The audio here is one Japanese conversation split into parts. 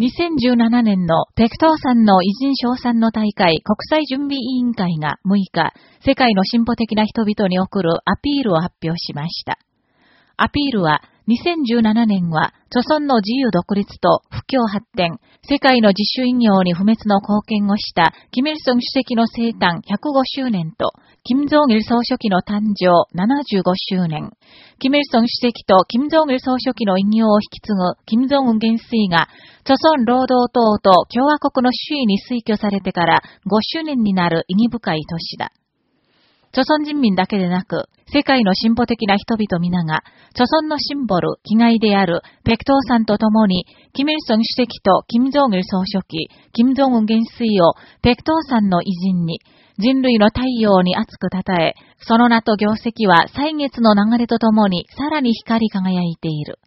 2017年のペクトーさんの偉人賞賛の大会国際準備委員会が6日、世界の進歩的な人々に送るアピールを発表しました。アピールは、2017年は、著存の自由独立と不況発展、世界の自主引用に不滅の貢献をした、キム・イルソン主席の生誕105周年と、キム・ジョン・イル総書記の誕生75周年、キム・イルソン主席とキム・ジョン・イル総書記の引用を引き継ぐキム・ジョン・ウン元帥が、著村労働党と共和国の首位に推挙されてから5周年になる意義深い年だ。著村人民だけでなく、世界の進歩的な人々皆が、著村のシンボル、気概である、ペクトーさんと共に、キム・イルソン主席とキム・ジョン・総書記、キム・ジョン・元帥を、ペクトーさんの偉人に、人類の太陽に熱く称え、その名と業績は歳月の流れとともにさらに光り輝いている。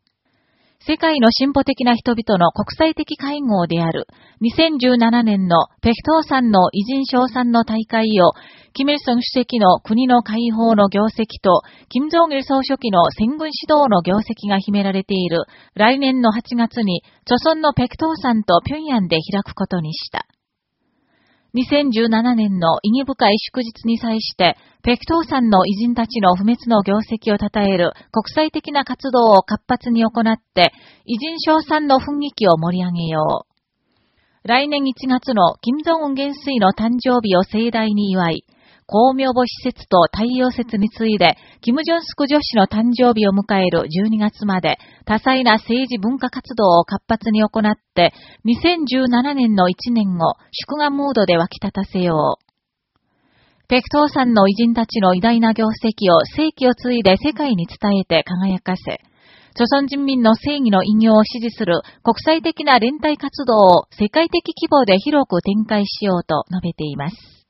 世界の進歩的な人々の国際的会合である2017年の北東山の偉人賞賛の大会を、キム・イルソン主席の国の解放の業績と、キム・ジョン・イル総書記の戦軍指導の業績が秘められている来年の8月に、著村のペクトーさんと平壌で開くことにした。2017年の意義深い祝日に際して、北東山の偉人たちの不滅の業績を称える国際的な活動を活発に行って、偉人賞賛の雰囲気を盛り上げよう。来年1月の金正恩元帥の誕生日を盛大に祝い、公明母施設と太陽節に次いで、キム・ジョンスク女子の誕生日を迎える12月まで、多彩な政治文化活動を活発に行って、2017年の1年を祝賀ムードで沸き立たせよう。ペクトーさんの偉人たちの偉大な業績を世紀を継いで世界に伝えて輝かせ、朝鮮人民の正義の偉業を支持する国際的な連帯活動を世界的規模で広く展開しようと述べています。